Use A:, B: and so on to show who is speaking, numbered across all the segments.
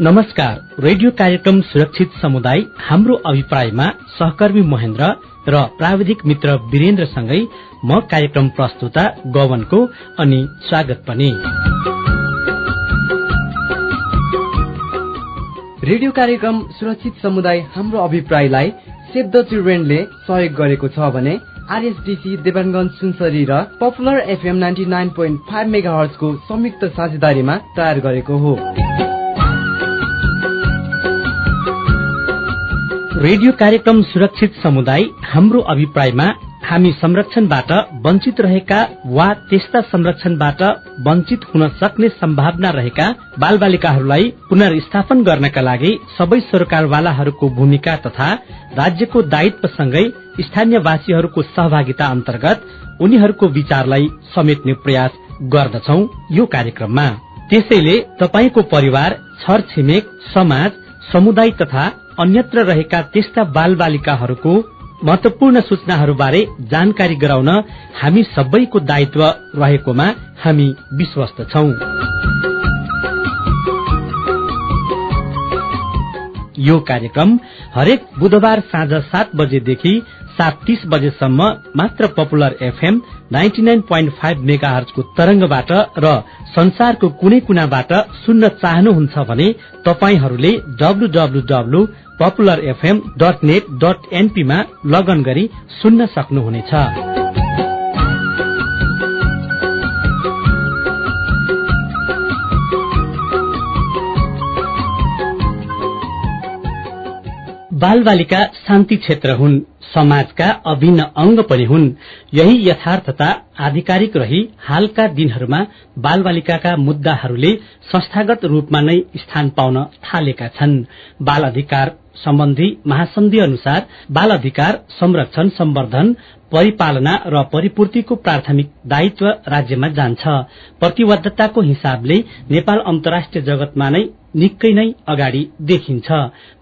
A: नमस्कार रेडियो कार्यक्रम सुरक्षित समुदाय हाम्रो अभिप्रायमा सहकर्मी महेन्द्र र प्राविधिक मित्र वीरेन्द्रसँगै म कार्यक्रम प्रस्तुता गवनको अनि स्वागत पनि।
B: रेडियो कार्यक्रम सुरक्षित समुदाय हाम्रो अभिप्रायलाई सेभ द चिल्ड्रेनले सहयोग गरेको छ भने आरएसडिसी देवानगंज सुनसरी र popular FM ninety nine point five mega हर्सको संयुक्त साझेदारीमा तयार गरेको हो।
A: रेडियो कार्यक्रम सुरक्षित समुदाय हाम्रो अभिप्रायमा हामी संरक्षणबाट वञ्चित रहेका वा त्यस्ता संरक्षणबाट वञ्चित हुन सक्ने सम्भावना रहेका बाल बालिकाहरूलाई पुनर्स्थापन गर्नका लागि सबै सरकारवालाहरूको भूमिका तथा राज्यको दायित्वसँगै स्थानीयवासीहरूको सहभागिता अन्तर्गत उनीहरूको विचारलाई समेट्ने प्रयास गर्दछौ यो कार्यक्रममा। त्यसैले तपाईँको परिवार छर छिमेक समाज समुदाय तथा अन्यत्र रहेका त्यस्ता बाल बालिकाहरूको महत्वपूर्ण सूचनाहरूबारे जानकारी गराउन हामी सबैको दायित्व रहेकोमा हामी विश्वस्त छौ। यो कार्यक्रम हरेक बुधबार साँझ सात बजेदेखि सात तीस बजेसम्म मात्र popular FM ninety nine point five mega हर्चको तरंगबाट र संसारको कुनै कुनाबाट सुन्न चाहनुहुन्छ भने तपाईँहरूले W W W popular FM dot net dot एनपीमा लगन गरी सुन्न सक्नुहुनेछ। बाल बालिका शान्ति क्षेत्र हुन् समाजका अभिन्न अंग पनि हुन् यही यथार्थता आधिकारिक रही हालका दिनहरूमा बाल बालिकाका मुद्दाहरूले संस्थागत रूपमा नै स्थान पाउन थालेका छन्। बाल अधिकार सम्बन्धी महासन्धि अनुसार बाल अधिकार संरक्षण सम्वर्धन परिपालना र परिपूर्तिको प्राथमिक दायित्व राज्यमा जान्छ। प्रतिबद्धताको हिसाबले नेपाल अन्तर्राष्ट्रिय जगतमा नै निकै नै अगाडि देखिन्छ।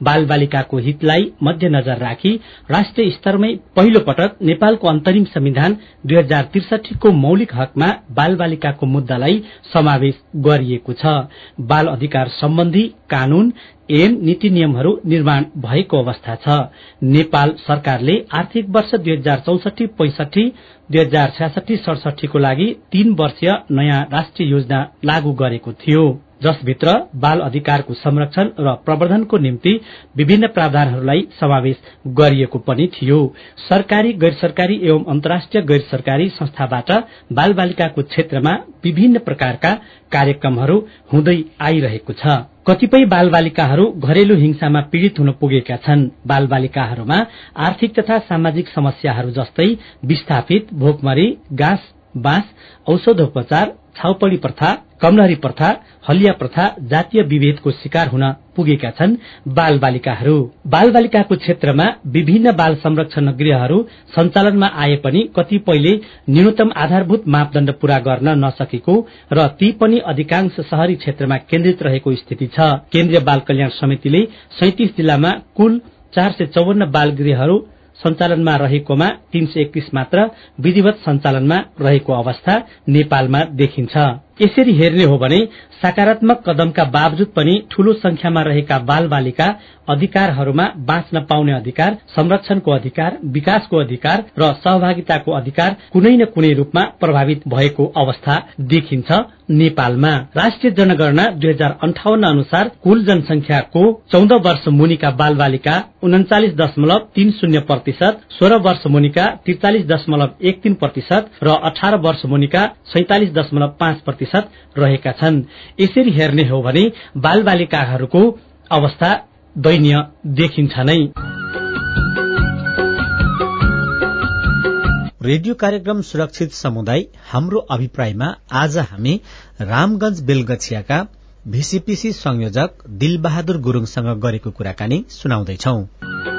A: बाल बालिकाको हितलाई मध्यनजर राखी राष्ट्रिय स्तरमै पहिलो पटक नेपालको अन्तरिम संविधान दुई हजार त्रिसठीको मौलिक हकमा बाल बालिकाको मुद्दालाई समावेश गरिएको छ। बाल अधिकार सम्बन्धी कानून एवं नीति नियमहरू निर्माण भएको अवस्था छ। नेपाल सरकारले आर्थिक वर्ष दुई हजार चौसठी पैंसठी दुई हजार छ्यासठी सडसठीको लागि तीन वर्षीय नयाँ राष्ट्रिय योजना लागू गरेको थियो। जसभित्र बाल अधिकारको संरक्षण र प्रवर्धनको निम्ति विभिन्न प्रावधानहरूलाई समावेश गरिएको पनि थियो। सरकारी गैर सरकारी एवं अन्तर्राष्ट्रिय गैर सरकारी संस्थाबाट बाल बालिकाको क्षेत्रमा विभिन्न प्रकारका कार्यक्रमहरू हुँदै आइरहेको छ। कतिपय बाल बालिकाहरू घरेलु हिंसामा पीड़ित हुन पुगेका छन्। बाल बालिकाहरूमा आर्थिक तथा सामाजिक समस्याहरू जस्तै विस्थापित भोकमरी गाँस बाँस औषधोपचार छाउपडी प्रथा कमलहरी प्रथा हलिया प्रथा जातीय विभेदको शिकार हुन पुगेका छन् बाल बालिकाहरू बाल बालिकाको क्षेत्रमा विभिन्न बाल संरक्षण गृहहरू सञ्चालनमा आए पनि कतिपयले न्यूनतम आधारभूत मापदण्ड पूरा गर्न नसकेको र ती पनि अधिकांश शहरी क्षेत्रमा केन्द्रित रहेको स्थिति छ। केन्द्रीय बाल कल्याण समितिले सैतिस जिल्लामा कुल चार सय चौवन्न बाल गृहहरू सञ्चालनमा रहेकोमा तीन सय एकतीस मात्र विधिवत सञ्चालनमा रहेको अवस्था नेपालमा देखिन्छ। यसरी हेर्ने हो भने सकारात्मक कदमका बावजुद पनि ठूलो संख्यामा रहेका बाल बालिका अधिकारहरूमा बाँच्न पाउने अधिकार संरक्षणको अधिकार विकासको अधिकार र सहभागिताको अधिकार कुनै न कुनै रूपमा प्रभावित भएको अवस्था देखिन्छ नेपालमा। राष्ट्रिय जनगणना दुई हजार अन्ठाउन्न अनुसार कुल जनसंख्याको चौध वर्ष मुनिका बाल बालिका उन्चालिस दशमलव तीन शून्य प्रतिशत सोह्र वर्ष मुनिका त्रिचालिस दशमलव एक तीन प्रतिशत र अठार वर्ष मुनिका सैतालिस दशमलव पाँच प्रतिशत रहेका छन्। यसरी हेर्ने हो भने बाल बालिकाहरूको अवस्था दैन्य देखिन्छ नै। रेडियो कार्यक्रम सुरक्षित समुदाय हाम्रो अभिप्रायमा आज हामी रामगंज बेलगछियाका भीसीपीसी संयोजक दिलबहादुर गुरूङसँग गरेको कुराकानी सुनाउँदैछौ।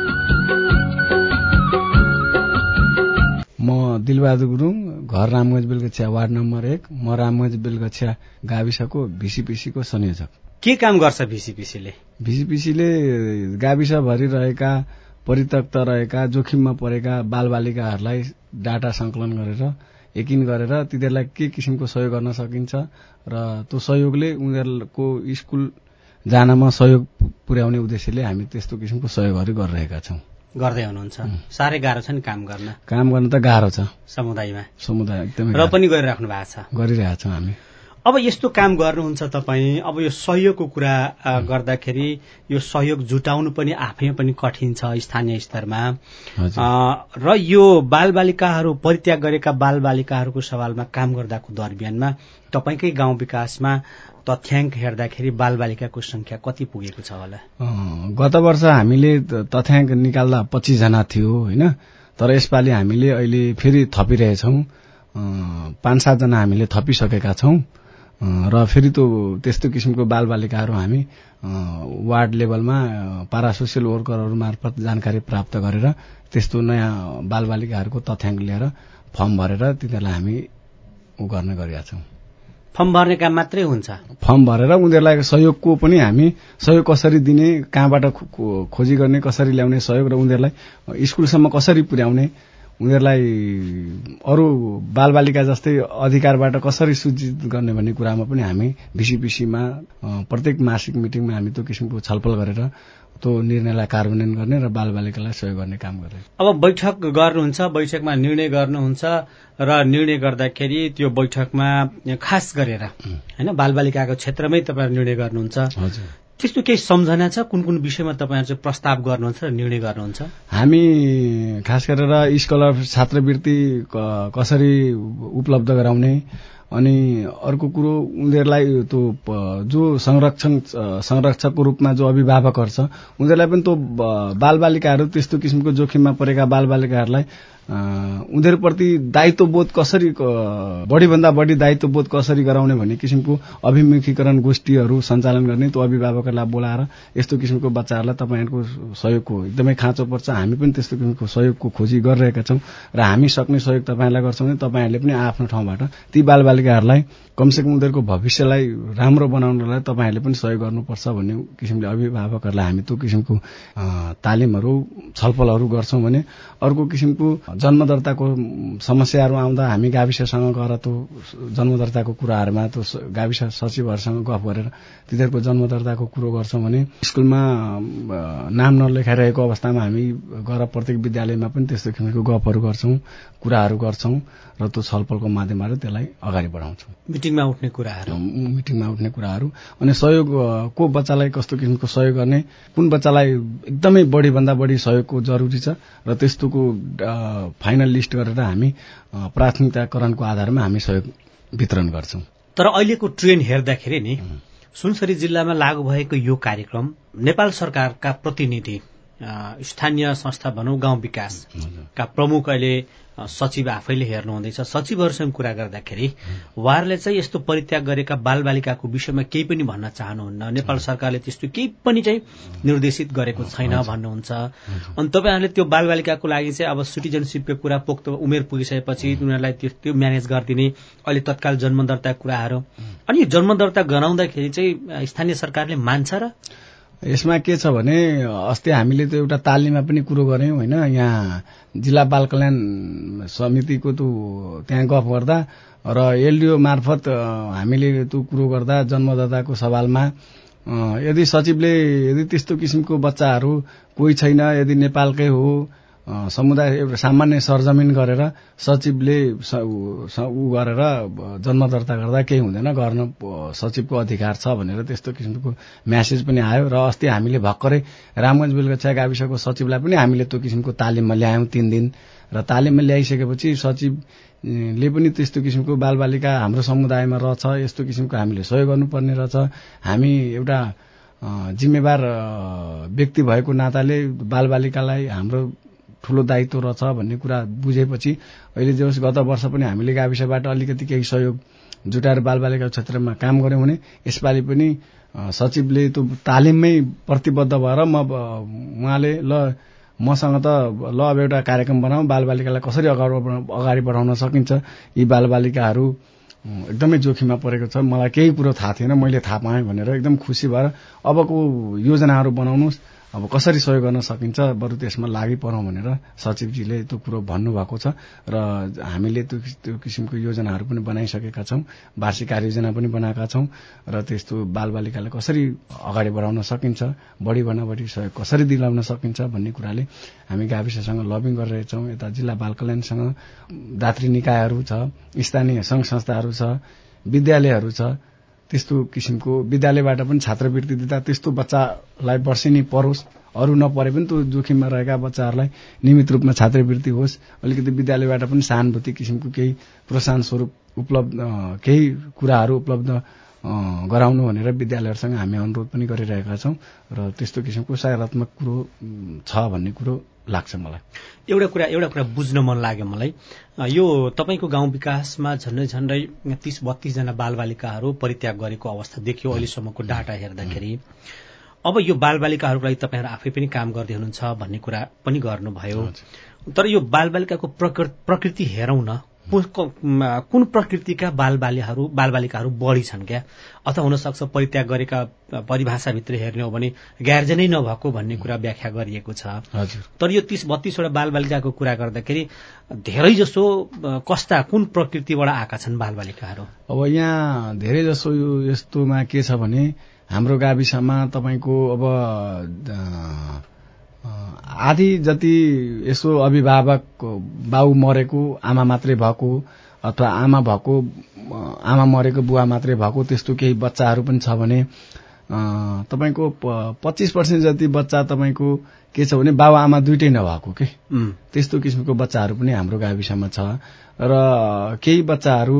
C: दिलबहादुर गुरूङ घर रामगंज बेलगछिया वार्ड नम्बर एक म रामगंज बेलगछिया गाविसको भीसीपीसीको संयोजक।
A: के काम गर्छ भीसीपीसीले?
C: भीसीपीसीले गाविसभरि रहेका परित्यक्त रहेका जोखिममा परेका बालबालिकाहरूलाई डाटा संकलन गरेर यकिन गरेर तिनीहरूलाई के किसिमको सहयोग गर्न सकिन्छ र त्यो सहयोगले उनीहरूको स्कुल जानमा सहयोग पुर्याउने उद्देश्यले हामी त्यस्तो किसिमको सहयोगहरू गरिरहेका छौँ।
D: गर्दै हुनुहुन्छ। साह्रै गाह्रो छ नि काम गर्न।
C: काम गर्न त गाह्रो छ।
D: समुदायमा।
C: समुदाय एकदमै
D: र पनि गरिराख्नु भएको छ।
C: गरिरहेछौँ हामी।
D: अब यस्तो काम गर्नुहुन्छ तपाईँ अब यो सहयोगको कुरा गर्दाखेरि यो सहयोग जुटाउनु पनि आफैमा पनि कठिन छ स्थानीय स्तरमा। र यो बालबालिकाहरू परित्याग गरेका बालबालिकाहरूको सवालमा काम गर्दाको दरमियानमा तपाईँकै गाउँ विकासमा तथ्याङ्क हेर्दाखेरि बालबालिकाको संख्या कति पुगेको छ होला?
C: गत वर्ष हामीले तथ्याङ्क निकाल्दा पच्चिसजना थियो होइन? तर यसपालि हामीले अहिले फेरि थपिरहेछौँ। पाँच सातजना हामीले थपिसकेका छौँ। र फेरि त्यो त्यस्तो किसिमको बालबालिकाहरू हामी वार्ड लेभलमा पारासोसियल वर्करहरू मार्फत जानकारी प्राप्त गरेर त्यस्तो नयाँ बालबालिकाहरूको तथ्याङ्क लिएर फर्म भरेर तिनीहरूलाई हामी उ गर्ने गरेका छौँ।
D: फर्म भर्ने काम मात्रै हुन्छ?
C: फर्म भरेर उनीहरूलाई सहयोगको पनि हामी सहयोग कसरी दिने कहाँबाट खोजी गर्ने कसरी ल्याउने सहयोग र उनीहरूलाई स्कुलसम्म कसरी पुर्याउने उनीहरूलाई अरू बालबालिका जस्तै अधिकारबाट कसरी सूचित गर्ने भन्ने कुरामा पनि हामी भिसिपिसीमा प्रत्येक मासिक मिटिङमा हामी त्यो किसिमको छलफल गरेर त्यो निर्णयलाई कार्यान्वयन गर्ने र बालबालिकालाई सहयोग गर्ने काम गर्ने।
D: अब बैठक गर्नुहुन्छ बैठकमा निर्णय गर्नुहुन्छ र निर्णय गर्दाखेरि त्यो बैठकमा खास गरेर होइन बालबालिकाको क्षेत्रमै तपाईँ निर्णय गर्नुहुन्छ।
C: हजुर।
D: त्यस्तो केही सम्झना छ? कुन कुन विषयमा तपाईँहरू चाहिँ प्रस्ताव गर्नुहुन्छ र निर्णय गर्नुहुन्छ?
C: हामी खास गरेर स्कलर छात्रवृत्ति कसरी उपलब्ध गराउने अनि अर्को कुरो उनीहरूलाई त्यो जो संरक्षण संरक्षकको रूपमा जो अभिभावकहरू छ उनीहरूलाई पनि त्यो बालबालिकाहरू त्यस्तो किसिमको जोखिममा परेका बालबालिकाहरूलाई उनीहरूप्रति दायित्वबोध कसरी बढीभन्दा बढी दायित्वबोध कसरी गराउने भन्ने किसिमको अभिमुखीकरण गोष्ठीहरू सञ्चालन गर्ने त्यो अभिभावकहरूलाई बोलाएर यस्तो किसिमको बच्चाहरूलाई तपाईँहरूको सहयोगको एकदमै खाँचो पर्छ। हामी पनि त्यस्तो किसिमको सहयोगको खोजी गरिरहेका छौँ र हामी सक्ने सहयोग तपाईँहरूलाई गर्छौँ भने तपाईँहरूले पनि आफ्नो ठाउँबाट ती बालबालिकाहरूलाई कमसेकम उनीहरूको भविष्यलाई राम्रो बनाउनलाई तपाईँहरूले पनि सहयोग गर्नुपर्छ भन्ने किसिमले अभिभावकहरूलाई हामी त्यो किसिमको तालिमहरू छलफलहरू गर्छौँ भने अर्को किसिमको जन्मदर्ताको समस्याहरू आउँदा हामी गाविससँग गएर त्यो जन्मदर्ताको कुराहरूमा त्यो गाविस सचिवहरूसँग गफ गरेर तिनीहरूको जन्मदर्ताको कुरो गर्छौँ भने स्कुलमा नाम नलेखाइरहेको अवस्थामा हामी गएर प्रत्येक विद्यालयमा पनि त्यस्तो किसिमको गफहरू गर्छौँ कुराहरू गर्छौँ र त्यो छलफलको माध्यमबाट त्यसलाई अगाडि बढाउँछौँ।
D: मिटिङमा उठ्ने कुराहरू?
C: मिटिङमा उठ्ने कुराहरू। अनि सहयोग को बच्चालाई कस्तो किसिमको सहयोग गर्ने कुन बच्चालाई एकदमै बढीभन्दा बढी सहयोगको जरुरी छ र त्यस्तोको फाइनल लिस्ट गरेर हामी प्राथमिकताकरणको आधारमा हामी सहयोग वितरण गर्छौँ।
D: तर अहिलेको ट्रेन हेर्दाखेरि नि सुनसरी जिल्लामा लागू भएको यो कार्यक्रम नेपाल सरकारका प्रतिनिधि स्थानीय संस्था भनौँ गाउँ विकासका प्रमुख अहिले सचिव आफैले हेर्नुहुँदैछ सचिवहरूसँग कुरा गर्दाखेरि उहाँहरूले चाहिँ यस्तो परित्याग गरेका बालबालिकाको विषयमा केही पनि भन्न चाहनुहुन्न। नेपाल सरकारले त्यस्तो केही पनि चाहिँ निर्देशित गरेको छैन भन्नुहुन्छ। अनि तपाईँहरूले त्यो बालबालिकाको लागि चाहिँ अब सिटिजनसिपको कुरा पोख्त उमेर पुगिसकेपछि उनीहरूलाई त्यो त्यो म्यानेज गरिदिने अहिले तत्काल जन्म दर्ता कुराहरू अनि यो जन्म दर्ता गराउँदाखेरि चाहिँ स्थानीय सरकारले मान्छ र?
C: यसमा के छ भने अस्ति हामीले त्यो एउटा तालिममा पनि कुरो गऱ्यौँ होइन? यहाँ जिल्ला बाल कल्याण समितिको त्यो त्यहाँ गफ गर्दा र एलडिओ मार्फत हामीले त्यो कुरो गर्दा जन्मदाताको सवालमा यदि सचिवले यदि त्यस्तो किसिमको बच्चाहरू कोही छैन यदि नेपालकै हो समुदाय एउटा सामान्य सरजमिन गरेर सचिवले उ गरेर जन्म दर्ता गर्दा केही हुँदैन गर्न सचिवको अधिकार छ भनेर त्यस्तो किसिमको म्यासेज पनि आयो र अस्ति हामीले भर्खरै रामगञ्ज बेलगछिया गाविसको सचिवलाई पनि हामीले त्यो किसिमको तालिममा ल्यायौँ तिन दिन र तालिममा ल्याइसकेपछि सचिवले पनि त्यस्तो किसिमको बालबालिका हाम्रो समुदायमा रहेछ यस्तो किसिमको हामीले सहयोग गर्नुपर्ने रहेछ। हामी एउटा जिम्मेवार व्यक्ति भएको नाताले बालबालिकालाई हाम्रो ठुलो दायित्व रहेछ भन्ने कुरा बुझेपछि अहिले जे गत वर्ष पनि हामीले गाविसबाट अलिकति केही सहयोग जुटाएर बालबालिका क्षेत्रमा काम गऱ्यौँ भने यसपालि पनि सचिवले त्यो तालिममै प्रतिबद्ध भएर म उहाँले ल मसँग त ल अब एउटा कार्यक्रम बनाऊ बालबालिकालाई कसरी अगाडि अगाडि बढाउन सकिन्छ? यी बालबालिकाहरू एकदमै जोखिममा परेको छ। मलाई केही कुरो थाहा थिएन मैले थाहा पाएँ भनेर एकदम खुसी भएर अबको योजनाहरू बनाउनुहोस्। अब कसरी सहयोग गर्न सकिन्छ बरु त्यसमा लागि परौँ भनेर सचिवजीले त्यो कुरो भन्नुभएको छ र हामीले त्यो त्यो किसिमको योजनाहरू पनि बनाइसकेका छौँ वार्षिक कार्ययोजना पनि बनाएका छौँ र त्यस्तो बालबालिकालाई कसरी अगाडि बढाउन सकिन्छ बढीभन्दा बढी सहयोग कसरी दिलाउन सकिन्छ भन्ने कुराले हामी गाविससँग लबिङ गरिरहेछौँ। यता जिल्ला बाल कल्याणसँग दात्री निकायहरू छ स्थानीय सङ्घ संस्थाहरू छ विद्यालयहरू छ त्यस्तो किसिमको विद्यालयबाट पनि छात्रवृत्ति दिँदा त्यस्तो बच्चालाई वर्षेनी परोस् अरू नपरे पनि त्यो जोखिममा रहेका बच्चाहरूलाई नियमित रूपमा छात्रवृत्ति होस्। अलिकति विद्यालयबाट पनि सहानुभूति किसिमको केही प्रोत्साहन स्वरूप उपलब्ध केही कुराहरू उपलब्ध गराउनु भनेर विद्यालयहरूसँग हामी अनुरोध पनि गरिरहेका छौँ। र त्यस्तो किसिमको सकारात्मक कुरो छ भन्ने कुरो लाग्छ मलाई।
D: एउटा कुरा एउटा कुरा बुझ्न मन लाग्यो मलाई। यो तपाईँको गाउँ विकासमा झन्डै झन्डै तीस बत्तीसजना बालबालिकाहरू परित्याग गरेको अवस्था देखियो अहिलेसम्मको डाटा हेर्दाखेरि। अब यो बालबालिकाहरूको लागि तपाईँहरू आफै पनि काम गर्दै हुनुहुन्छ भन्ने कुरा पनि गर्नुभयो। तर यो बालबालिकाको प्रकृति हेरौँ न कुन प्रकृतिका बालबालिकाहरू बालबालिकाहरू बढी छन् क्या? अथवा हुनसक्छ परित्याग गरेका परिभाषाभित्र हेर्ने हो भने ग्यार्जेनै नभएको भन्ने कुरा व्याख्या गरिएको छ। तर यो तीस बत्तीसवटा बालबालिकाको कुरा गर्दाखेरि धेरै जसो कस्ता कुन प्रकृतिबाट आएका छन् बालबालिकाहरू?
C: अब यहाँ धेरै जसो यो यस्तोमा के छ भने हाम्रो गाविसमा तपाईँको अब आधी जति यसो अभिभावक बाउ मरेको आमा मात्रै भएको अथवा आमा भएको आमा मरेको बुवा मात्रै भएको त्यस्तो केही बच्चाहरू पनि छ भने तपाईँको पच्चिस पर्सेन्ट जति बच्चा तपाईँको के छ भने बाबा आमा दुइटै नभएको के? त्यस्तो किसिमको बच्चाहरू पनि हाम्रो गाविसमा छ। र केही बच्चाहरू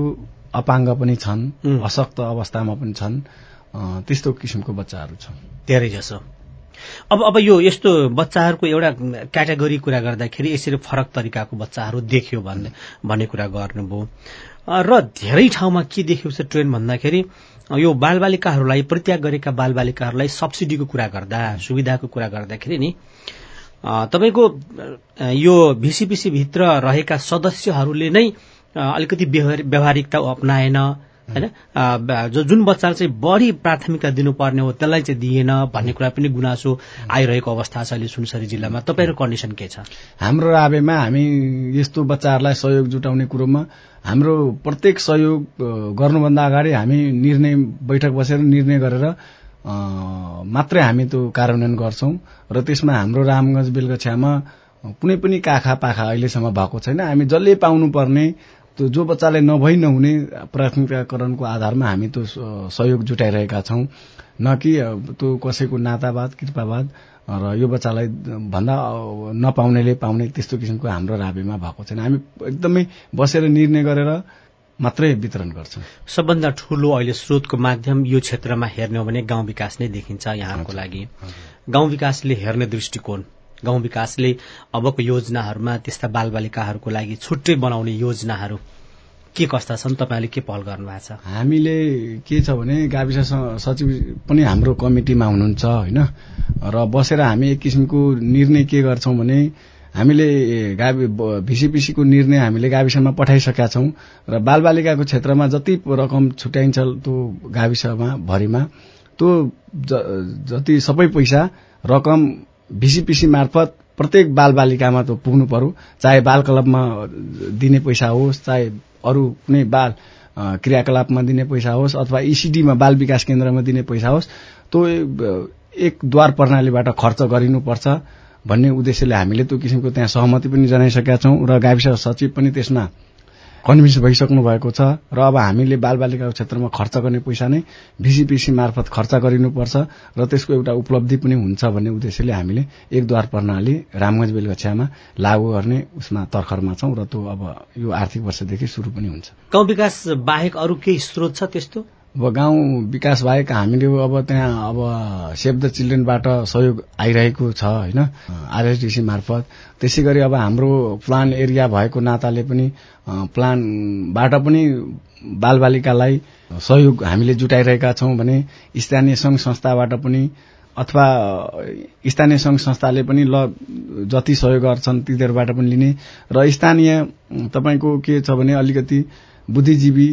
C: अपाङ्ग पनि छन् अशक्त अवस्थामा पनि छन् त्यस्तो किसिमको बच्चाहरू छन्।
D: धेरै जसो अब अब यो यस्तो बच्चाहरूको एउटा क्याटेगोरी कुरा गर्दाखेरि यसरी फरक तरिकाको बच्चाहरू देख्यो भन्ने भन्ने कुरा गर्नुभयो। र धेरै ठाउँमा के देखिएको छ ट्रेन भन्दाखेरि यो बालबालिकाहरूलाई परित्याग गरेका बालबालिकाहरूलाई सब्सिडीको कुरा गर्दा सुविधाको कुरा गर्दाखेरि नि तपाईँको यो भिसिपिसीभित्र रहेका सदस्यहरूले नै अलिकति व्यवहारिकता अप्नाएन होइन? जुन बच्चालाई चाहिँ बढी प्राथमिकता दिनुपर्ने हो त्यसलाई चाहिँ दिएन भन्ने कुरा पनि गुनासो आइरहेको अवस्था छ अहिले सुनसरी जिल्लामा। तपाईँहरूको कन्डिसन के छ?
C: हाम्रो राबेमा हामी यस्तो बच्चाहरूलाई सहयोग जुटाउने कुरोमा हाम्रो प्रत्येक सहयोग गर्नुभन्दा अगाडि हामी निर्णय बैठक बसेर निर्णय गरेर मात्रै हामी त्यो कार्यान्वयन गर्छौं र त्यसमा हाम्रो रामगंज बेलगछ्यामा कुनै पनि काखा पाखा अहिलेसम्म भएको छैन। हामी जसले पाउनुपर्ने त्यो जो बच्चालाई नभई नहुने प्राथमिकताकरणको आधारमा हामी त्यो सहयोग जुटाइरहेका छौँ। न कि त्यो कसैको नातावाद कृपावाद र यो बच्चालाई भन्दा नपाउनेले पाउने त्यस्तो किसिमको हाम्रो राबेमा भएको छैन। हामी एकदमै बसेर निर्णय गरेर मात्रै वितरण गर्छौँ।
D: सबभन्दा ठूलो अहिले स्रोतको माध्यम यो क्षेत्रमा हेर्ने हो भने गाउँ विकास नै देखिन्छ यहाँको लागि। गाउँ विकासले हेर्ने दृष्टिकोण गाउँ विकासले अबको योजनाहरूमा त्यस्ता बालबालिकाहरूको लागि छुट्टै बनाउने योजनाहरू के कस्ता छन्? तपाईँले के पहल गर्नु भएको छ?
C: हामीले के छ भने गाविस सचिव पनि हाम्रो कमिटीमा हुनुहुन्छ होइन? र बसेर हामी एक किसिमको निर्णय के गर्छौँ भने हामीले गावि भिसिपिसीको निर्णय हामीले गाविसमा पठाइसकेका छौँ र बालबालिकाको क्षेत्रमा जति रकम छुट्याइन्छ त्यो गाविसमा भरिमा त्यो जति सबै पैसा रकम भिसिपिसी मार्फत प्रत्येक बालबालिकामा त पुग्नु पर्यो। चाहे बाल क्लबमा दिने पैसा होस् चाहे अरू कुनै बाल क्रियाकलापमा दिने पैसा होस् अथवा इसिडीमा बाल विकास केन्द्रमा दिने पैसा होस् त्यो एक द्वार प्रणालीबाट खर्च गरिनुपर्छ भन्ने उद्देश्यले हामीले त्यो किसिमको त्यहाँ सहमति पनि जनाइसकेका छौँ र गाविस सचिव पनि त्यसमा कन्भिन्स भइसक्नु भएको छ र अब हामीले बालबालिकाको क्षेत्रमा खर्च गर्ने पैसा नै भिसिपिसी मार्फत खर्च गरिनुपर्छ र त्यसको एउटा उपलब्धि पनि हुन्छ भन्ने उद्देश्यले हामीले एकद्वार प्रणाली रामगंज बेलगछियामा लागू गर्ने उसमा तर्खरमा छौँ र त्यो अब यो आर्थिक वर्षदेखि शुरू पनि हुन्छ।
D: गाउँ विकास बाहेक अरू केही स्रोत छ त्यस्तो?
C: अब गाउँ विकास बाहेक हामीले अब त्यहाँ अब सेभ द चिल्ड्रेनबाट सहयोग आइरहेको छ होइन? आरएसडिसी मार्फत। त्यसै गरी अब हाम्रो प्लान एरिया भएको नाताले पनि प्लानबाट पनि बालबालिकालाई सहयोग हामीले जुटाइरहेका छौँ भने स्थानीय संघ संस्थाबाट पनि अथवा स्थानीय संघ संस्थाले पनि ल जति सहयोग गर्छन् तिनीहरूबाट पनि लिने। र स्थानीय तपाईँको के छ भने अलिकति बुद्धिजीवी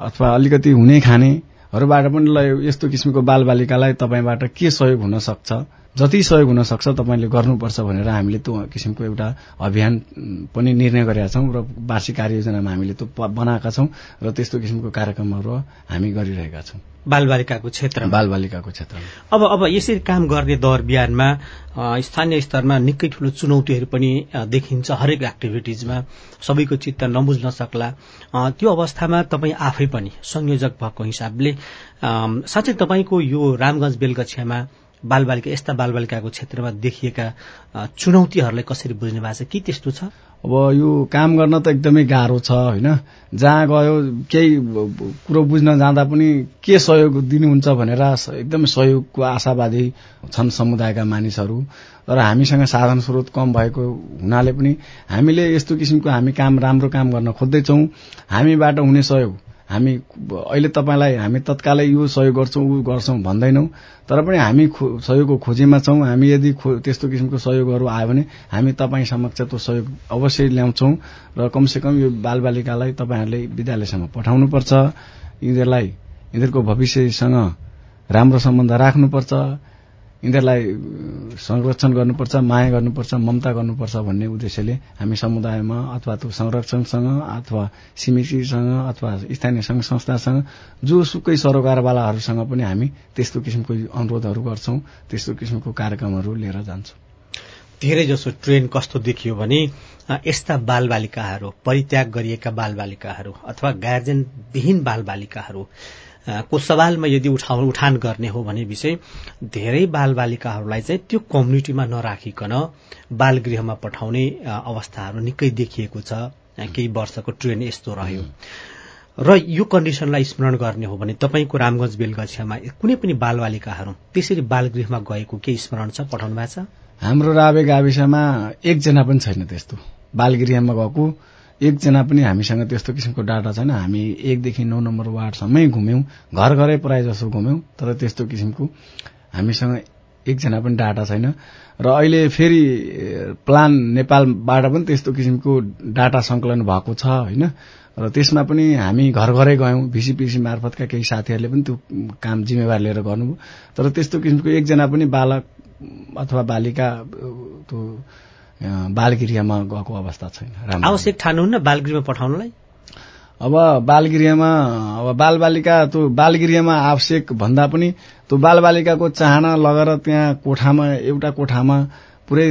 C: अथवा अलिकति हुने खानेहरूबाट पनि ल यस्तो किसिमको बालबालिकालाई तपाईँबाट के सहयोग हुन सक्छ? जति सहयोग हुन सक्छ तपाईँले गर्नुपर्छ भनेर हामीले त्यो किसिमको एउटा अभियान पनि निर्णय गरेका छौँ र वार्षिक कार्ययोजनामा हामीले त्यो बनाएका छौँ र त्यस्तो किसिमको कार्यक्रमहरू हामी गरिरहेका छौँ।
D: बालबालिकाको क्षेत्र
C: बालबालिकाको क्षेत्रमा।
D: अब अब यसरी काम गर्ने दौर बिहानमा स्थानीय स्तरमा निकै ठुलो चुनौतीहरू पनि देखिन्छ हरेक एक्टिभिटिजमा सबैको चित्त नबुझ्न सक्ला। त्यो अवस्थामा तपाईँ आफै पनि संयोजक भएको हिसाबले साँच्चै तपाईँको यो रामगंज बेलगछियामा बालबालिका यस्ता बालबालिकाको क्षेत्रमा देखिएका चुनौतीहरूलाई कसरी बुझ्ने भएको छ? के त्यस्तो छ?
C: अब यो काम गर्न त एकदमै गाह्रो छ होइन? जहाँ गयो केही कुरो बुझ्न जाँदा पनि के सहयोग दिनुहुन्छ भनेर एकदमै सहयोगको आशावादी छन् समुदायका मानिसहरू। तर हामीसँग साधन स्रोत कम भएको हुनाले पनि हामीले यस्तो किसिमको हामी काम राम्रो काम गर्न खोज्दैछौँ। हामीबाट हुने सहयोग हामी अहिले तपाईँलाई हामी तत्कालै यो सहयोग गर्छौँ ऊ गर्छौँ भन्दैनौँ। तर पनि हामी सहयोगको खोजीमा छौँ। हामी यदि त्यस्तो किसिमको सहयोगहरू आयो भने हामी तपाईँ समक्ष त्यो सहयोग अवश्य ल्याउँछौँ र कमसेकम यो बालबालिकालाई तपाईँहरूले विद्यालयसम्म पठाउनुपर्छ। यिनीहरूलाई यिनीहरूको भविष्यसँग राम्रो सम्बन्ध राख्नुपर्छ। यिनीहरूलाई संरक्षण गर्नुपर्छ माया गर्नुपर्छ ममता गर्नुपर्छ भन्ने उद्देश्यले हामी समुदायमा अथवा त्यो संरक्षणसँग अथवा समितिसँग अथवा स्थानीय सङ्घ संस्थासँग जोसुकै सरोकारवालाहरूसँग पनि हामी त्यस्तो किसिमको अनुरोधहरू गर्छौं त्यस्तो किसिमको कार्यक्रमहरू लिएर जान्छौं।
D: धेरै जसो ट्रेन कस्तो देखियो भने यस्ता बालबालिकाहरू परित्याग गरिएका बालबालिकाहरू अथवा गार्जेनविहीन बालबालिकाहरू को सवालमा यदि उठाउ उठान गर्ने हो भने विषय धेरै बालबालिकाहरूलाई चाहिँ त्यो कम्युनिटीमा नराखिकन बालगृहमा पठाउने अवस्थाहरू निकै देखिएको छ। केही वर्षको ट्रेन यस्तो रह्यो। र यो कन्डिसनलाई स्मरण गर्ने हो भने तपाईँको रामगंज बेलगछियामा कुनै पनि बालबालिकाहरू त्यसरी बालगृहमा गएको केही स्मरण छ पठाउनु भएको छ?
C: हाम्रो राबे गाविसमा एकजना पनि छैन त्यस्तो। बालगृहमा गएको एकजना पनि हामीसँग त्यस्तो किसिमको डाटा छैन। हामी एकदेखि नौ नम्बर वार्डसम्मै घुम्यौं घर घरै प्रायः जसो घुम्यौं तर त्यस्तो किसिमको हामीसँग एकजना पनि डाटा छैन। र अहिले फेरि प्लान नेपालबाट पनि त्यस्तो किसिमको डाटा संकलन भएको छ होइन? र त्यसमा पनि हामी घर घरै गयौं भिसिपिसी मार्फतका केही साथीहरूले पनि त्यो काम जिम्मेवार लिएर गर्नुभयो। तर त्यस्तो किसिमको एकजना पनि बालक अथवा बालिका त्यो बालगृहमा गएको अवस्था छैन
D: आवश्यक ठानुहुन्न बालगृहमा पठाउनलाई?
C: अब बालगृहमा अब बालबालिका त्यो बालगृहमा आवश्यक भन्दा पनि त्यो बालबालिकाको चाहना लगेर त्यहाँ कोठामा एउटा कोठामा पुरै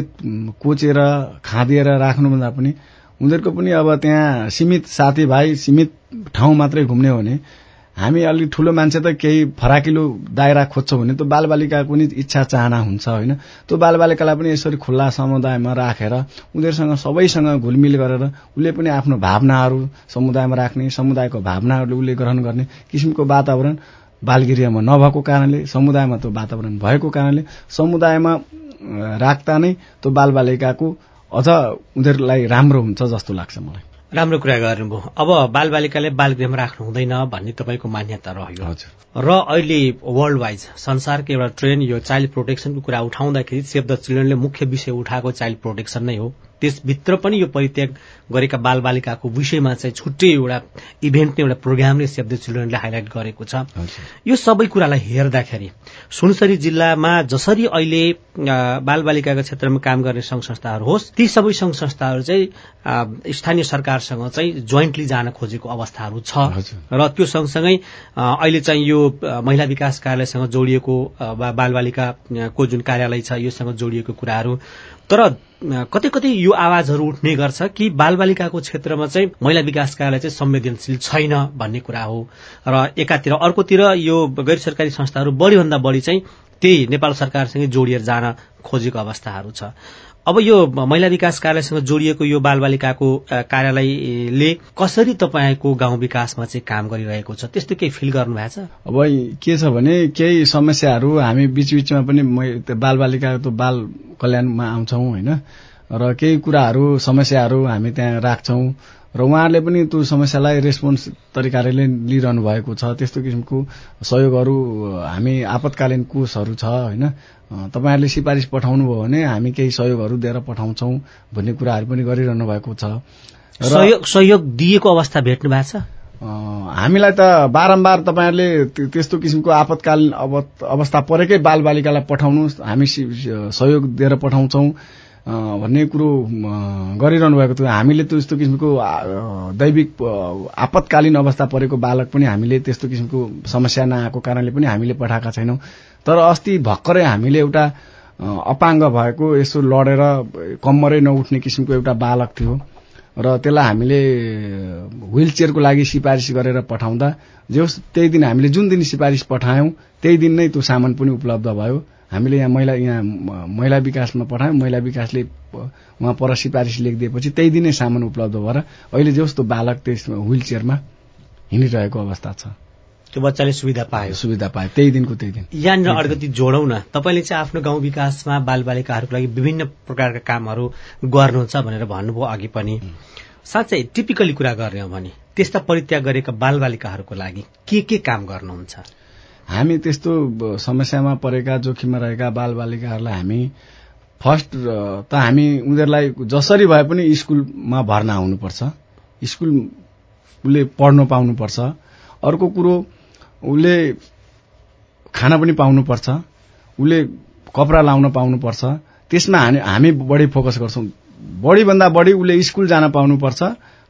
C: कोचेर खाँदिएर राख्नुभन्दा पनि उनीहरूको पनि अब त्यहाँ सीमित साथीभाइ सीमित ठाउँ मात्रै घुम्ने हो भने हामी अलिक ठूलो मान्छे त केही फराकिलो दायरा खोज्छौँ भने त्यो बालबालिकाको पनि इच्छा चाहना हुन्छ होइन। त्यो बालबालिकालाई पनि यसरी खुल्ला समुदायमा राखेर उनीहरूसँग सबैसँग घुलमिल गरेर उसले पनि आफ्नो भावनाहरू समुदायमा राख्ने समुदायको भावनाहरूले उसले ग्रहण गर्ने किसिमको वातावरण बालगृहमा नभएको कारणले समुदायमा त्यो वातावरण भएको कारणले समुदायमा राख्दा नै त्यो बालबालिकाको अझ उनीहरूलाई राम्रो हुन्छ जस्तो लाग्छ मलाई।
D: राम्रो कुरा गर्नुभयो। अब बालबालिकाले बालगृहमा राख्नु हुँदैन भन्ने तपाईँको मान्यता रह्यो। र अहिले वर्ल्ड वाइज संसारको एउटा ट्रेन यो चाइल्ड प्रोटेक्सनको कुरा उठाउँदाखेरि सेभ द चिल्ड्रेनले मुख्य विषय उठाएको चाइल्ड प्रोटेक्सन नै हो। त्यसभित्र पनि यो परित्याग गरेका बालबालिकाको विषयमा चाहिँ छुट्टै एउटा इभेन्ट नै एउटा प्रोग्रामले सेभ द चिल्ड्रेनले हाइलाइट गरेको छ। यो सबै कुरालाई हेर्दाखेरि सुनसरी जिल्लामा जसरी अहिले बालबालिकाको क्षेत्रमा काम गर्ने संघ संस्थाहरू होस् ती सबै संघ संस्थाहरू चाहिँ स्थानीय सरकारसँग चाहिँ जोइन्टली जान खोजेको अवस्थाहरू छ। र त्यो सँगसँगै अहिले चाहिँ यो महिला विकास कार्यालयसँग जोडिएको बालबालिकाको जुन कार्यालय छ योसँग जोडिएको कुराहरू। तर कतै कतै यो आवाजहरू उठ्ने गर्छ कि बालबालिकाको क्षेत्रमा चाहिँ महिला विकास कार्यालय चाहिँ संवेदनशील छैन भन्ने कुरा हो। र एकातिर अर्कोतिर यो गैर सरकारी संस्थाहरू बढीभन्दा बढी चाहिँ त्यही नेपाल सरकारसँगै जोडिएर जान खोजेको अवस्थाहरू छ। अब यो महिला विकास कार्यालयसँग जोडिएको यो बालबालिकाको कार्यालयले कसरी तपाईँको गाउँ विकासमा चाहिँ काम गरिरहेको छ? त्यस्तो केही फिल गर्नु भएको छ?
C: अब के छ भने केही समस्याहरू हामी बिचबिचमा पनि बालबालिकाको बाल कल्याणमा आउँछौँ होइन? र केही कुराहरू समस्याहरू हामी त्यहाँ राख्छौँ। र उहाँहरूले पनि त्यो समस्यालाई रेस्पोन्स तरिकाले लिइरहनु भएको छ। त्यस्तो किसिमको सहयोगहरू हामी आपतकालीन कोषहरू छ होइन? तपाईँहरूले सिफारिस पठाउनु भयो भने हामी केही सहयोगहरू दिएर पठाउँछौँ भन्ने कुराहरू पनि गरिरहनु भएको छ।
D: सहयोग सहयोग दिएको अवस्था भेट्नु भएको छ?
C: हामीलाई त बारम्बार तपाईँहरूले त्यस्तो किसिमको आपतकालीन अवस्था परेकै बालबालिकालाई पठाउनु हामी सहयोग दिएर पठाउँछौँ। भन्ने कुरो गरिरहनु भएको थियो। हामीले त्यस्तो किसिमको दैविक आपतकालीन अवस्था परेको बालक पनि हामीले त्यस्तो किसिमको समस्या नआएको कारणले पनि हामीले पठाएका छैनौँ। तर अस्ति भर्खरै हामीले एउटा अपाङ्ग भएको यसो लडेर कम्मरै नउठ्ने किसिमको एउटा बालक थियो। र त्यसलाई हामीले व्हील चेयरको लागि सिफारिस गरेर पठाउँदा जे त्यही दिन हामीले जुन दिन सिफारिस पठायौँ त्यही दिन नै त्यो सामान पनि उपलब्ध भयो। हामीले यहाँ महिला यहाँ महिला विकासमा पठायौँ महिला विकासले उहाँ पर सिफारिस लेखिदिएपछि त्यही दिनै सामान उपलब्ध भएर अहिले जे होस् त्यो बालक त्यस व्हील चेयरमा हिँडिरहेको अवस्था छ।
D: त्यो बच्चाले सुविधा पायो।
C: सुविधा पायो। त्यही दिनको त्यही दिन।
D: यहाँनिर अलिकति जोडौँ न। तपाईँले चाहिँ आफ्नो गाउँ विकासमा बालबालिकाहरूको लागि विभिन्न प्रकारका कामहरू गर्नुहुन्छ भनेर भन्नुभयो अघि पनि। साँच्चै टिपिकली कुरा गर्ने हो भने त्यस्ता परित्याग गरेका बालबालिकाहरूको लागि के के काम गर्नुहुन्छ?
C: हामी त्यस्तो समस्यामा परेका जोखिममा रहेका बालबालिकाहरूलाई हामी फर्स्ट त हामी उनीहरूलाई जसरी भए पनि स्कुलमा भर्ना हुनुपर्छ। स्कुल उसले पढ्नु पाउनुपर्छ। अर्को कुरो उसले खाना पनि पाउनुपर्छ। उसले कपडा लाउन पाउनुपर्छ। त्यसमा हामी बढी फोकस गर्छौँ। बढीभन्दा बढी उसले स्कुल जान पाउनुपर्छ।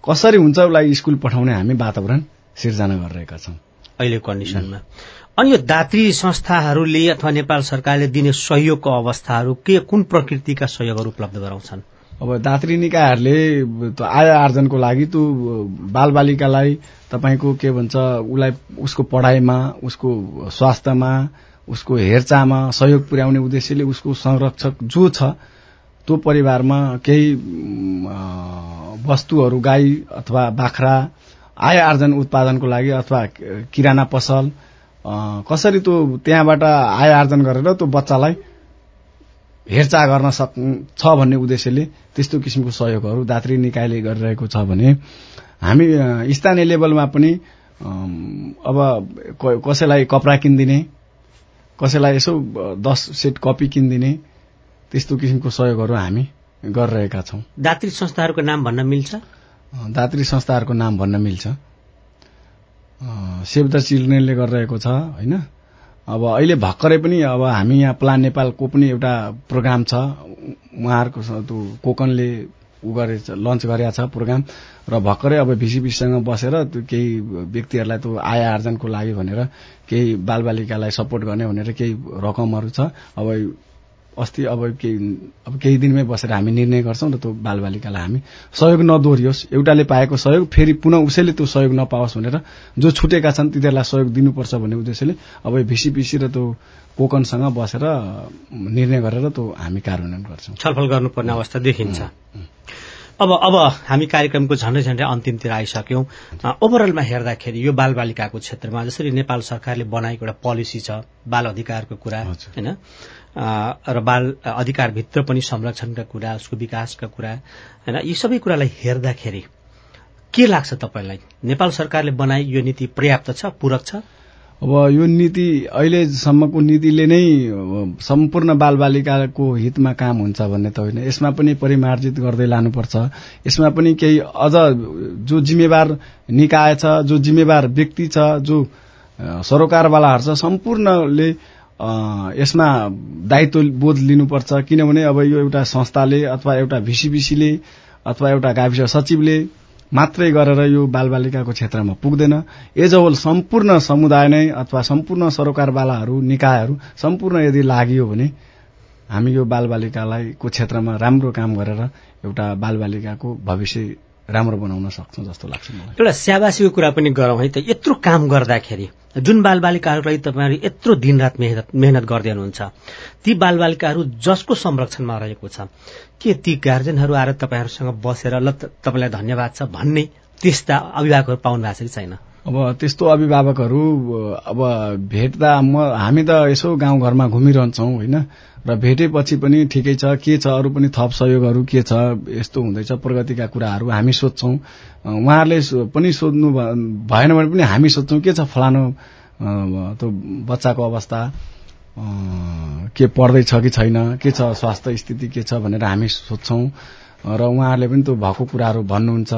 C: कसरी हुन्छ उसलाई स्कुल पठाउने हामी वातावरण सिर्जना गरिरहेका छौँ।
D: अहिले कन्डिसनमा अनि यो दात्री संस्थाहरूले अथवा नेपाल सरकारले दिने सहयोगको अवस्थाहरू के कुन प्रकृतिका सहयोगहरू उपलब्ध गराउँछन्?
C: अब दात्री निकायहरूले आय आर्जनको लागि त्यो बालबालिकालाई तपाईँको के भन्छ उसलाई उसको पढाइमा उसको स्वास्थ्यमा उसको हेरचाहमा सहयोग पुर्याउने उद्देश्यले उसको संरक्षक जो छ त्यो परिवारमा केही वस्तुहरू गाई अथवा बाख्रा आय आर्जन उत्पादनको लागि अथवा किराना पसल कसरी त्यो त्यहाँबाट आय आर्जन गरेर त्यो बच्चालाई हेरचाह गर्न सक्छ भन्ने उद्देश्यले त्यस्तो किसिमको सहयोगहरू दात्री निकायले गरिरहेको छ भने हामी स्थानीय लेभलमा पनि अब कसैलाई कपडा किनिदिने कसैलाई यसो दस सेट कपी किनिदिने त्यस्तो किसिमको सहयोगहरू हामी गरिरहेका छौँ।
D: दात्री संस्थाहरूको नाम भन्न मिल्छ?
C: दात्री संस्थाहरूको नाम भन्न मिल्छ। सेभ द चिल्ड्रेनले गरिरहेको छ होइन? अब अहिले भर्खरै पनि अब हामी यहाँ प्लान नेपालको पनि एउटा प्रोग्राम छ। उहाँहरूको त्यो कोकनले उ गरेछ लन्च गरेका छ प्रोग्राम। र भर्खरै अब भिसिबिसीसँग बसेर त्यो केही व्यक्तिहरूलाई त्यो आय आर्जनको लागि भनेर केही बालबालिकालाई सपोर्ट गर्ने भनेर केही रकमहरू छ। अब अस्ति अब केही अब केही दिनमै बसेर हामी निर्णय गर्छौँ र त्यो बालबालिकालाई हामी सहयोग नदोहोरियोस्। एउटाले पाएको सहयोग फेरि पुनः उसैले त्यो सहयोग नपाओस् भनेर जो छुटेका छन् तिनीहरूलाई सहयोग दिनुपर्छ भन्ने उद्देश्यले अब भिसिपिसी र त्यो कोकनसँग बसेर निर्णय गरेर त्यो हामी कार्यान्वयन गर्छौँ।
D: छलफल गर्नुपर्ने अवस्था देखिन्छ। अब अब हामी कार्यक्रमको झन्डै झन्डै अन्तिमतिर आइसक्यौं। ओभरअलमा हेर्दाखेरि यो बालबालिकाको क्षेत्रमा जसरी नेपाल सरकारले बनाएको एउटा पोलिसी छ बाल अधिकारको कुरा होइन? र बाल अधिकारभित्र पनि संरक्षणका कुरा उसको विकासका कुरा होइन यी सबै कुरालाई हेर्दाखेरि के लाग्छ तपाईँलाई? नेपाल सरकारले बनाए यो नीति पर्याप्त छ पूरक छ?
C: अब यो नीति अहिलेसम्मको नीतिले नै सम्पूर्ण बालबालिकाको हितमा काम हुन्छ भन्ने त होइन। यसमा पनि परिमार्जित गर्दै लानुपर्छ। यसमा पनि केही अझ जो जिम्मेवार निकाय छ जो जिम्मेवार व्यक्ति छ जो सरोकारवालाहरू छ सम्पूर्णले यसमा दायित्व बोध लिनुपर्छ। किनभने अब यो एउटा संस्थाले अथवा एउटा भिसिबिसीले अथवा एउटा गाविस सचिवले मात्रै गरेर यो बालबालिकाको क्षेत्रमा पुग्दैन। एज सम्पूर्ण समुदाय नै अथवा सम्पूर्ण सरोकारवालाहरू निकायहरू सम्पूर्ण यदि लागियो भने हामी यो बालबालिकालाई को क्षेत्रमा राम्रो काम गरेर एउटा बालबालिकाको भविष्य राम्रो बनाउन सक्छौँ जस्तो लाग्छ मलाई।
D: एउटा स्याबासीको कुरा पनि गरौँ है त। यत्रो काम गर्दाखेरि जुन बालबालिकाहरूलाई तपाईँहरू यत्रो दिनरात मेहनत मेहनत गर्दै हुनुहुन्छ ती बालबालिकाहरू जसको संरक्षणमा रहेको छ के ती गार्जेनहरू आएर तपाईँहरूसँग बसेर ल तपाईँलाई धन्यवाद छ भन्ने त्यस्ता अभिभावकहरू पाउनु भएको छ कि छैन?
C: अब त्यस्तो अभिभावकहरू अब भेट्दा म हामी त यसो गाउँघरमा घुमिरहन्छौँ होइन? र भेटेपछि पनि ठिकै छ के छ अरू पनि थप सहयोगहरू के छ यस्तो हुँदैछ प्रगतिका कुराहरू हामी सोध्छौँ। उहाँहरूले पनि सोध्नु भएन भने पनि हामी सोध्छौँ के छ फलानु त्यो बच्चाको अवस्था के पढ्दैछ कि छैन के छ स्वास्थ्य स्थिति के छ भनेर हामी सोध्छौँ। र उहाँहरूले पनि त्यो भएको कुराहरू भन्नुहुन्छ।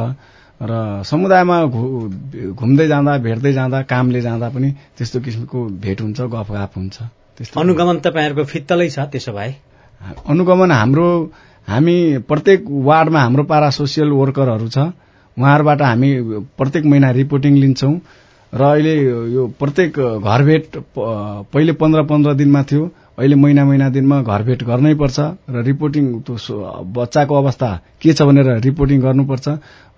C: र समुदायमा घुम्दै जाँदा भेट्दै जाँदा कामले जाँदा पनि त्यस्तो किसिमको भेट हुन्छ गफगाफ हुन्छ।
D: अनुगमन तपाईँहरूको फित्तलै छ त्यसो भए।
C: अनुगमन हाम्रो हामी प्रत्येक वार्डमा हाम्रो पारा सोसियल वर्करहरू छ। उहाँहरूबाट हामी प्रत्येक महिना रिपोर्टिङ लिन्छौँ। र अहिले यो प्रत्येक घरभेट पहिले पन्ध्र पन्ध्र दिनमा थियो। अहिले महिना महिना दिनमा घर भेट गर्नै पर्छ र रिपोर्टिङ बच्चाको अवस्था के छ भनेर रिपोर्टिङ गर्नुपर्छ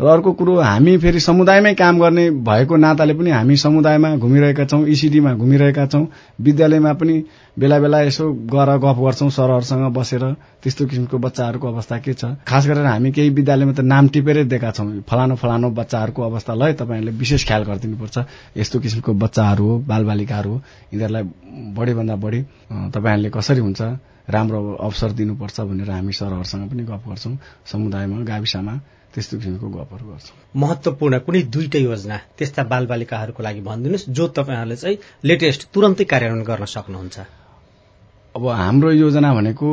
C: र अर्को कुरो हामी फेरि समुदायमै काम गर्ने भएको नाताले पनि हामी समुदायमा घुमिरहेका छौँ इसिडीमा घुमिरहेका छौँ विद्यालयमा पनि बेला बेला यसो गएर गफ गर्छौँ सरहरूसँग बसेर त्यस्तो किसिमको बच्चाहरूको अवस्था के छ। खास गरेर हामी केही विद्यालयमा त नाम टिपेरै दिएका छौँ। फलानो फलानो बच्चाहरूको अवस्था ल तपाईँहरूले विशेष ख्याल गरिदिनुपर्छ। यस्तो किसिमको बच्चाहरू हो बालबालिकाहरू हो यिनीहरूलाई बढीभन्दा बढी तपाईँहरूले कसरी हुन्छ राम्रो अवसर दिनुपर्छ भनेर हामी सरहरूसँग पनि गफ गर्छौँ समुदायमा गाविसमा त्यस्तो किसिमको गफहरू गर्छौँ।
D: महत्वपूर्ण कुनै दुईटै योजना त्यस्ता बालबालिकाहरूको लागि भनिदिनुहोस् जो तपाईँहरूले चाहिँ लेटेस्ट तुरन्तै कार्यान्वयन गर्न सक्नुहुन्छ।
C: अब हाम्रो योजना भनेको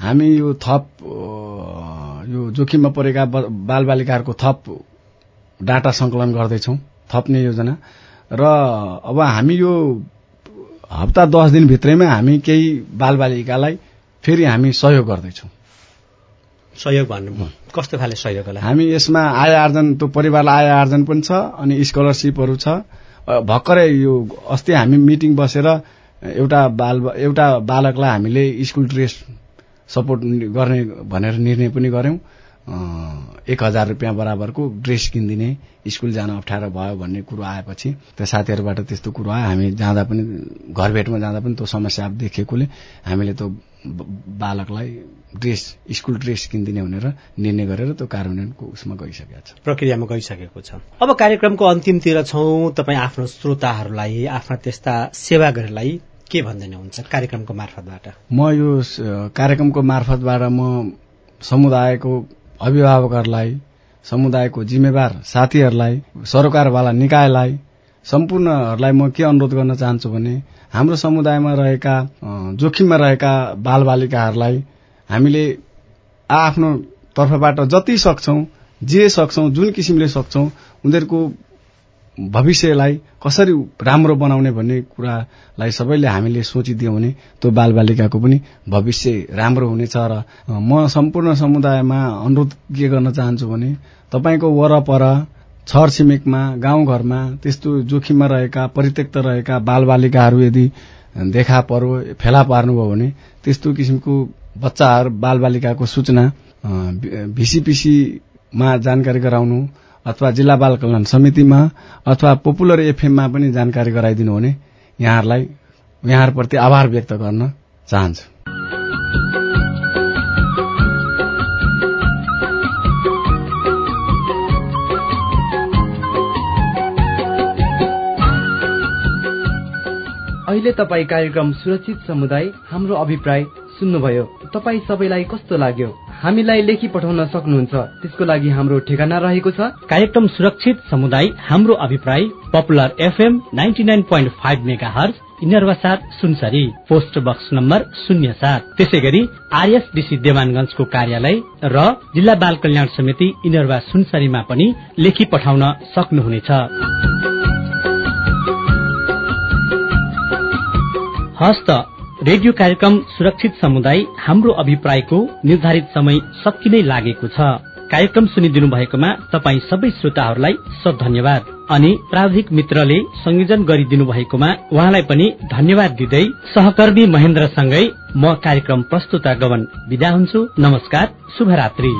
C: हामी यो थप यो जोखिममा परेका बालबालिकाहरूको थप डाटा सङ्कलन गर्दैछौँ थप्ने योजना। र अब हामी यो हप्ता दस दिनभित्रैमा हामी केही बालबालिकालाई फेरि हामी सहयोग गर्दैछौँ।
D: सहयोग भन्नु कस्तो खाले सहयोग होला?
C: हामी यसमा आय आर्जन त्यो परिवारलाई आय आर्जन पनि छ अनि स्कलरसिपहरू छ। भर्खरै यो अस्ति हामी मिटिङ बसेर एउटा बाल एउटा बालकलाई हामीले स्कुल ड्रेस सपोर्ट गर्ने भनेर निर्णय पनि गर्यौं एक हजार रुपियाँ बराबरको ड्रेस किनिदिने स्कुल जान अप्ठ्यारो भयो भन्ने कुरो आएपछि त्यो साथीहरूबाट त्यस्तो कुरो आयो। हामी जाँदा पनि घर भेटमा जाँदा पनि त्यो समस्या देखेकोले हामीले त्यो बालकलाई ड्रेस स्कुल ड्रेस किनिदिने भनेर निर्णय गरेर त्यो कार्यान्वयनको उसमा गइसकेको छ।
D: प्रक्रियामा गइसकेको छ। अब कार्यक्रमको अन्तिमतिर छौँ। तपाईँ आफ्नो श्रोताहरूलाई आफ्ना त्यस्ता सेवाग्रहलाई के भनिदिनुहुन्छ कार्यक्रमको मार्फतबाट?
C: म यो कार्यक्रमको मार्फतबाट म समुदायको अभिभावकहरूलाई समुदायको जिम्मेवार साथीहरूलाई सरकारवाला निकायलाई सम्पूर्णहरूलाई म के अनुरोध गर्न चाहन्छु भने हाम्रो समुदायमा रहेका जोखिममा रहेका बालबालिकाहरूलाई हामीले आफ्नो तर्फबाट जति सक्छौ जे सक्छौ जुन किसिमले सक्छौ उनीहरूको भविष्यलाई कसरी राम्रो बनाउने भन्ने कुरालाई सबैले हामीले सोचिदियौँ भने त्यो बालबालिकाको पनि भविष्य राम्रो हुनेछ र म सम्पूर्ण समुदायमा अनुरोध के गर्न चाहन्छु भने तपाईँको वरपर छर छिमेकमा गाउँघरमा त्यस्तो जोखिममा रहेका परित्यक्त रहेका बालबालिकाहरू यदि देखा परो फेला पार्नुभयो भने त्यस्तो किसिमको बच्चाहरू बालबालिकाको सूचना भिसिपिसीमा जानकारी गराउनु अथवा जिल्ला बाल कल्याण समितिमा अथवा पोपुलर एफएममा पनि जानकारी गराइदिनु भने यहाँहरूलाई यहाँहरूप्रति आभार व्यक्त गर्न चाहन्छु।
B: अहिले तपाईँ कार्यक्रम सुरक्षित समुदाय हाम्रो अभिप्राय सुन्नुभयो। तपाईँ सबैलाई कस्तो लाग्यो? हामीलाई लेखी पठाउन सक्नुहुन्छ। त्यसको लागि हाम्रो ठेगाना रहेको छ।
D: कार्यक्रम सुरक्षित समुदाय हाम्रो अभिप्राय popular FM ninety nine point five mega hertz Sunsari. Post box number शून्य सात। त्यसै गरी आरएसडीसी देवानगंजको कार्यालय र जिल्ला बाल कल्याण समिति इनरवा सुनसरीमा पनि लेखी पठाउन सक्नुहुनेछ। हस्त रेडियो कार्यक्रम सुरक्षित समुदाय हाम्रो अभिप्रायको निर्धारित समय सकिनै लागेको छ। कार्यक्रम सुनिदिनु भएकोमा तपाईँ सबै श्रोताहरूलाई धन्यवाद अनि प्राविधिक मित्रले संयोजन गरिदिनु भएकोमा उहाँलाई पनि धन्यवाद दिँदै सहकर्मी महेन्द्रसँगै म कार्यक्रम प्रस्तुता गवन। विदा हुन्छु। नमस्कार। शुभरात्री।